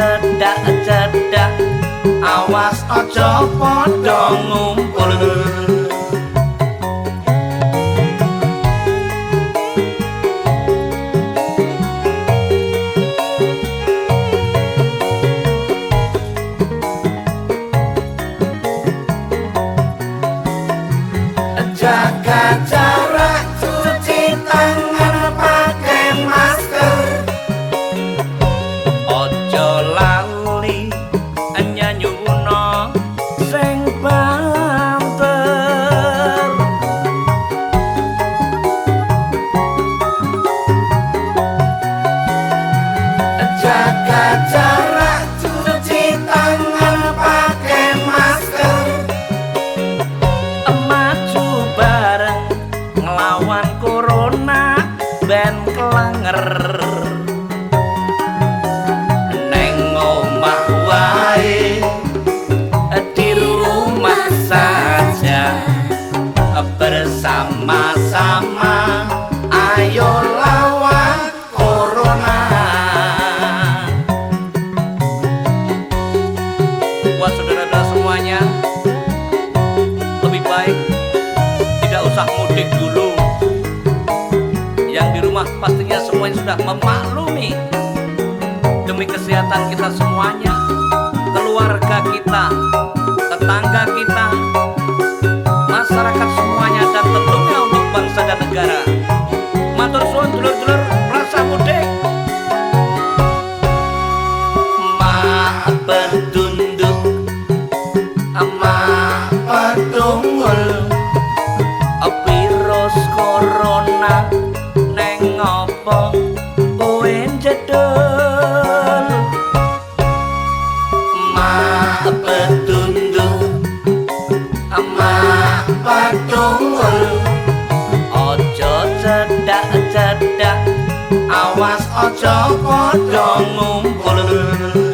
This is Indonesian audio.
cedak cedak awas aja podong ngumpul. Kelanger neng omah wae di rumah saja. Bersama-sama ayo lawan corona. Buat saudara-saudara semuanya lebih baik tidak usah mudik dulu. Pastinya semuanya sudah memaklumi demi kesehatan kita semuanya, keluarga kita, tetangga kita, masyarakat semuanya dan tentunya untuk bangsa dan negara. Matur suwun dulur-dulur rasa mudik. Ma pedunduk ama pedungul Ojo cedak cedak Awas ojo kodong Ojo cedak cedak Awas ojo kodong ngumpul.